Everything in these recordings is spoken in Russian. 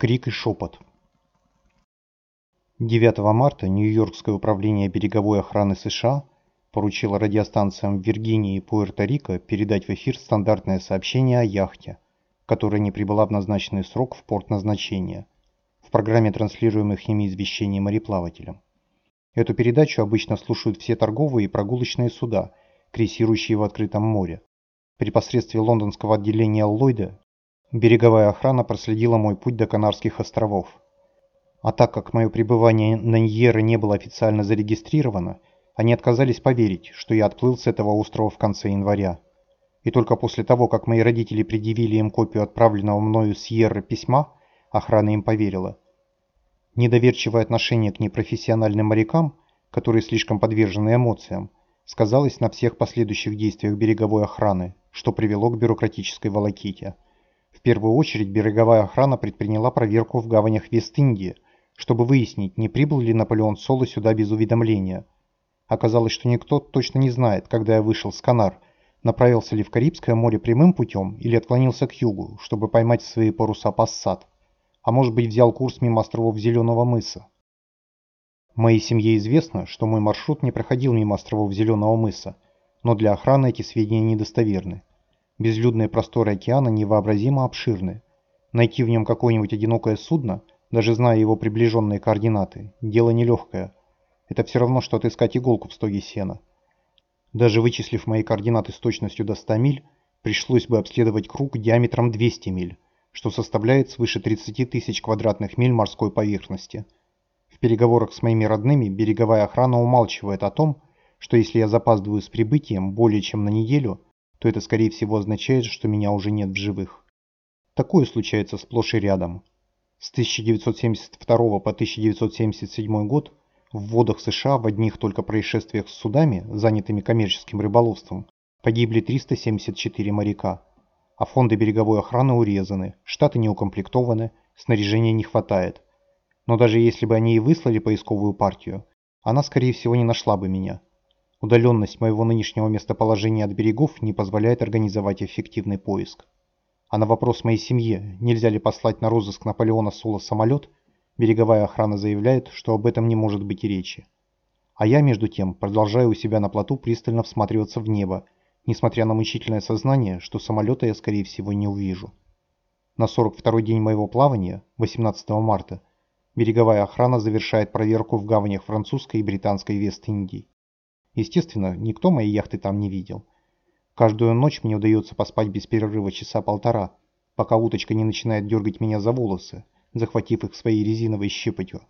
Крик и шепот. 9 марта Нью-Йоркское управление береговой охраны США поручило радиостанциям Виргинии и Пуэрто-Рико передать в эфир стандартное сообщение о яхте, которая не прибыла в назначенный срок в порт назначения, в программе транслируемых ими извещений мореплавателям. Эту передачу обычно слушают все торговые и прогулочные суда, крейсирующие в открытом море. При посредстве лондонского отделения Ллойда береговая охрана проследила мой путь до Канарских островов. А так как мое пребывание на Ньерре не было официально зарегистрировано, они отказались поверить, что я отплыл с этого острова в конце января. И только после того, как мои родители предъявили им копию отправленного мною с Йерры письма, охрана им поверила – Недоверчивое отношение к непрофессиональным морякам, которые слишком подвержены эмоциям, сказалось на всех последующих действиях береговой охраны, что привело к бюрократической волоките. В первую очередь береговая охрана предприняла проверку в гаванях Вест-Индии, чтобы выяснить, не прибыл ли Наполеон Соло сюда без уведомления. Оказалось, что никто точно не знает, когда я вышел с Канар, направился ли в Карибское море прямым путем или отклонился к югу, чтобы поймать свои паруса пассат а может быть взял курс мимо островов Зеленого мыса. Моей семье известно, что мой маршрут не проходил мимо островов Зеленого мыса, но для охраны эти сведения недостоверны. Безлюдные просторы океана невообразимо обширны. Найти в нем какое-нибудь одинокое судно, даже зная его приближенные координаты, дело нелегкое. Это все равно, что отыскать иголку в стоге сена. Даже вычислив мои координаты с точностью до 100 миль, пришлось бы обследовать круг диаметром 200 миль, что составляет свыше 30 тысяч квадратных миль морской поверхности. В переговорах с моими родными береговая охрана умалчивает о том, что если я запаздываю с прибытием более чем на неделю, то это скорее всего означает, что меня уже нет в живых. Такое случается сплошь и рядом. С 1972 по 1977 год в водах США в одних только происшествиях с судами, занятыми коммерческим рыболовством, погибли 374 моряка а фонды береговой охраны урезаны, штаты не укомплектованы, снаряжения не хватает. Но даже если бы они и выслали поисковую партию, она, скорее всего, не нашла бы меня. Удаленность моего нынешнего местоположения от берегов не позволяет организовать эффективный поиск. А на вопрос моей семьи, нельзя ли послать на розыск Наполеона Сула самолет, береговая охрана заявляет, что об этом не может быть и речи. А я, между тем, продолжаю у себя на плоту пристально всматриваться в небо, несмотря на мучительное сознание, что самолета я скорее всего не увижу. На 42-й день моего плавания, 18 марта, береговая охрана завершает проверку в гаванях французской и британской Вест-Индии. Естественно, никто моей яхты там не видел. Каждую ночь мне удается поспать без перерыва часа полтора, пока уточка не начинает дергать меня за волосы, захватив их своей резиновой щепотью,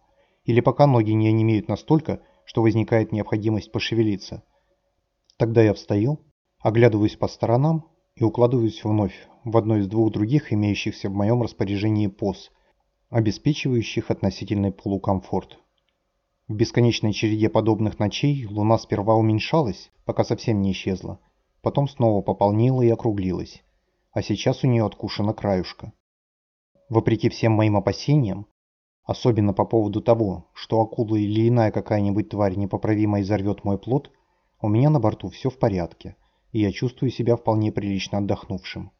или пока ноги не онемеют настолько, что возникает необходимость пошевелиться. Тогда я встаю, Оглядываюсь по сторонам и укладываюсь вновь в одно из двух других имеющихся в моем распоряжении поз, обеспечивающих относительный полукомфорт. В бесконечной череде подобных ночей луна сперва уменьшалась, пока совсем не исчезла, потом снова пополнила и округлилась, а сейчас у нее откушена краюшка. Вопреки всем моим опасениям, особенно по поводу того, что акула или иная какая-нибудь тварь непоправимо изорвет мой плод, у меня на борту все в порядке – и я чувствую себя вполне прилично отдохнувшим.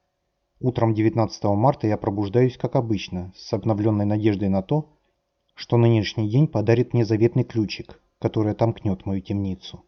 Утром 19 марта я пробуждаюсь, как обычно, с обновленной надеждой на то, что нынешний день подарит мне заветный ключик, который отомкнет мою темницу.